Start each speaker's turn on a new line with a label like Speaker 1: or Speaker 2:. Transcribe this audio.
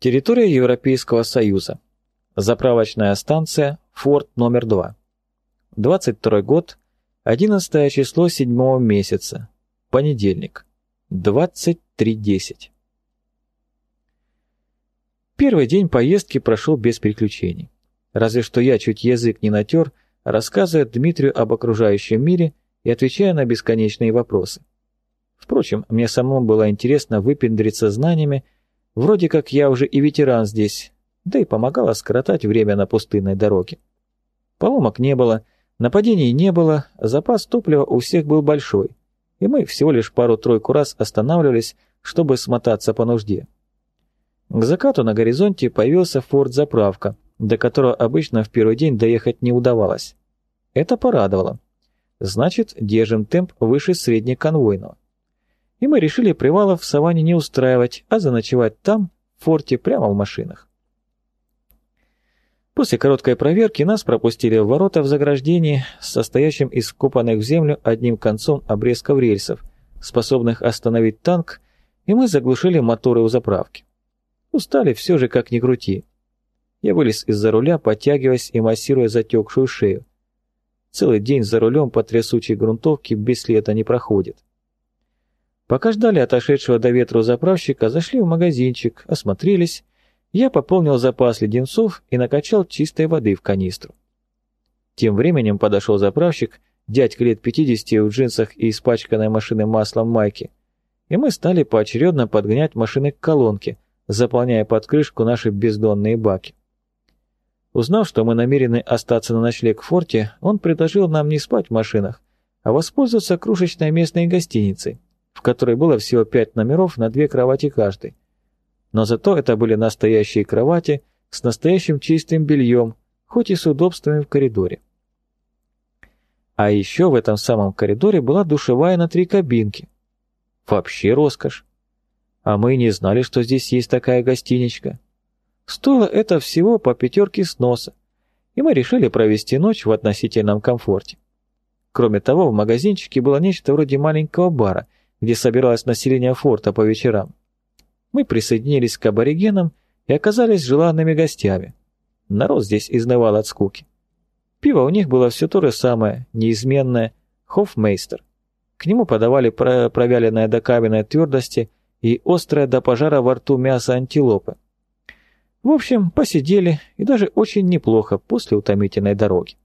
Speaker 1: Территория Европейского Союза. Заправочная станция «Форт номер 2». 22 год, 11 число 7 месяца. Понедельник. 23.10. Первый день поездки прошел без приключений. Разве что я чуть язык не натер, рассказывая Дмитрию об окружающем мире и отвечая на бесконечные вопросы. Впрочем, мне самому было интересно выпендриться знаниями, Вроде как я уже и ветеран здесь, да и помогала скоротать время на пустынной дороге. Поломок не было, нападений не было, запас топлива у всех был большой, и мы всего лишь пару-тройку раз останавливались, чтобы смотаться по нужде. К закату на горизонте появился форт-заправка, до которого обычно в первый день доехать не удавалось. Это порадовало. Значит, держим темп выше среднеконвойного и мы решили привалов в саванне не устраивать, а заночевать там, в форте, прямо в машинах. После короткой проверки нас пропустили в ворота в заграждении, состоящем из вкопанных в землю одним концом обрезков рельсов, способных остановить танк, и мы заглушили моторы у заправки. Устали все же как ни крути. Я вылез из-за руля, подтягиваясь и массируя затекшую шею. Целый день за рулем по трясучей грунтовке без следа не проходит. Пока ждали отошедшего до ветру заправщика, зашли в магазинчик, осмотрелись. Я пополнил запас леденцов и накачал чистой воды в канистру. Тем временем подошел заправщик, дядька лет 50 в джинсах и испачканной машины маслом майки, и мы стали поочередно подгонять машины к колонке, заполняя под крышку наши бездонные баки. Узнав, что мы намерены остаться на ночлег в форте, он предложил нам не спать в машинах, а воспользоваться кружечной местной гостиницей, в которой было всего пять номеров на две кровати каждый. Но зато это были настоящие кровати с настоящим чистым бельем, хоть и с удобствами в коридоре. А еще в этом самом коридоре была душевая на три кабинки. Вообще роскошь. А мы не знали, что здесь есть такая гостиничка. Стоило это всего по пятерке с носа, и мы решили провести ночь в относительном комфорте. Кроме того, в магазинчике было нечто вроде маленького бара – где собиралось население форта по вечерам. Мы присоединились к аборигенам и оказались желанными гостями. Народ здесь изнывал от скуки. Пиво у них было все то же самое, неизменное, хофмейстер. К нему подавали провяленное до каменной твердости и острое до пожара во рту мясо антилопы. В общем, посидели, и даже очень неплохо после утомительной дороги.